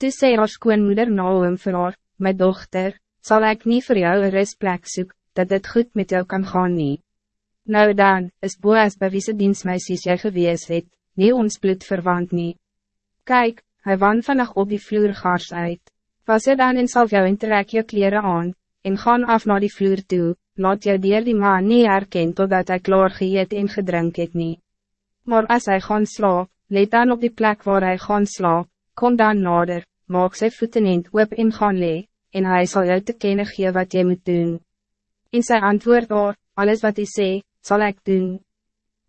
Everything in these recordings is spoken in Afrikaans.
Toe sê haar skoonmoeder Naomi vir haar, my dochter, zal ik niet voor jou een rustplek zoeken, dat het goed met jou kan gaan nie. Nou dan, is Boas by wie se dienstmeisies jy gewees het, nie ons bloed verwant nie. Kijk, hij wan vannacht op die vloer gaars uit. Was er dan en sal jou en trek jou kleren aan, en gaan af naar die vloer toe, laat jou dier die man nie herken totdat hij klaar geëet en gedrink het nie. Maar als hij gaan slaap, let dan op die plek waar hij gaan slaap, kom dan nader, maak sy voeten in oop en gaan lee, en hij zal jou te kennen gee wat jy moet doen. In sy antwoord daar, alles wat hij sê, zal ik doen.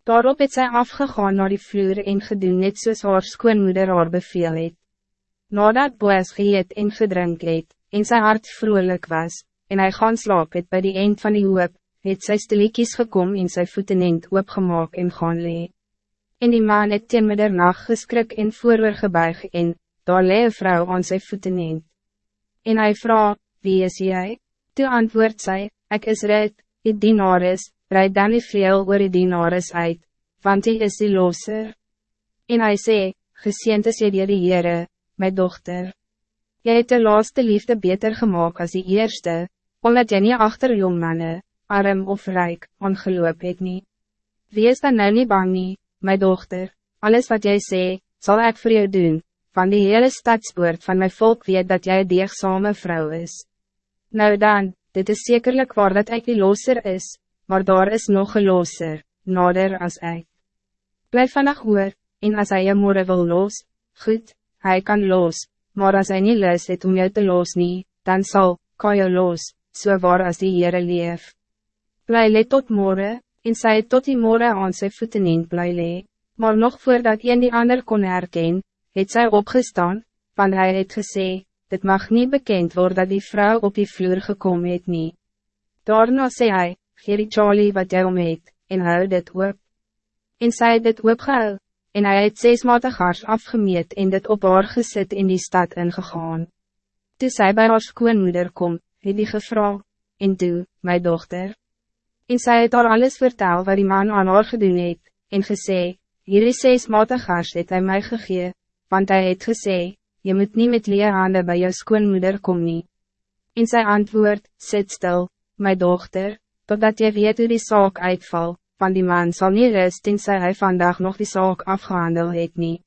Daarop het sy afgegaan naar die vloer en gedoen net soos haar skoonmoeder haar beveel het. Nadat Boas geëet en gedrink het, en sy hart vrolijk was, en hij gaan slaap het by die eind van die hoop, het sy stiliekies gekom en sy voeten eind oopgemaak en gaan lee. En die man het teen middernacht geskrik en vooroor gebuig en, daar lee een vrou aan sy voeten eind. En hij vraagt, wie is jij? Toe antwoord sy, ik is red, die dienaris, rijd dan die veel oor die dienaris uit, want hij is die loser. En hij sê, geseend is jy die Heere, my dochter. Jy het de laaste liefde beter gemaakt als die eerste, omdat jy nie achter jong manne, arm of rijk, ongeloop het nie. Wie is dan nou nie bang nie, my dochter, alles wat jij sê, zal ik voor jou doen, van die hele stadspoort van mijn volk weet dat jij een deegsame vrouw is. Nou dan, dit is zekerlijk waar dat ik die loser is, maar daar is nog een loser, nader als ik. Blijf vannacht hoor, en als hij je moeder wil los, goed, hij kan los, maar als hij niet lust het om jou te los nie, dan zal, kan je los, so waar als die Heere leef. Bly let tot morgen, en het tot die morgen aan sy voeten in bly le, maar nog voordat een die ander kon herken, het sy opgestaan, want hij het gesê, dit mag niet bekend worden dat die vrouw op die vloer gekomen het nie. Daarna sê hy, gee die Charlie wat jy om het, en hou dit op. En sy het dit opgehou, en hij het zes maten gars afgemeet en dit op haar gesit in die stad ingegaan. Toe sy by haar skoonmoeder kom, het die gevra, en toe, my dochter. En sy het haar alles vertel wat die man aan haar gedoen het, en gesê, hier is zes maten gars het hy my gegee, want hij het gesê, je moet niet met leer handen bij jou skoonmoeder kom nie. In zijn antwoord, sit stil, my dochter, totdat je weet hoe die zaak uitval, van die man zal niet rust tenzij hij vandaag nog die zaak afgehandeld het nie.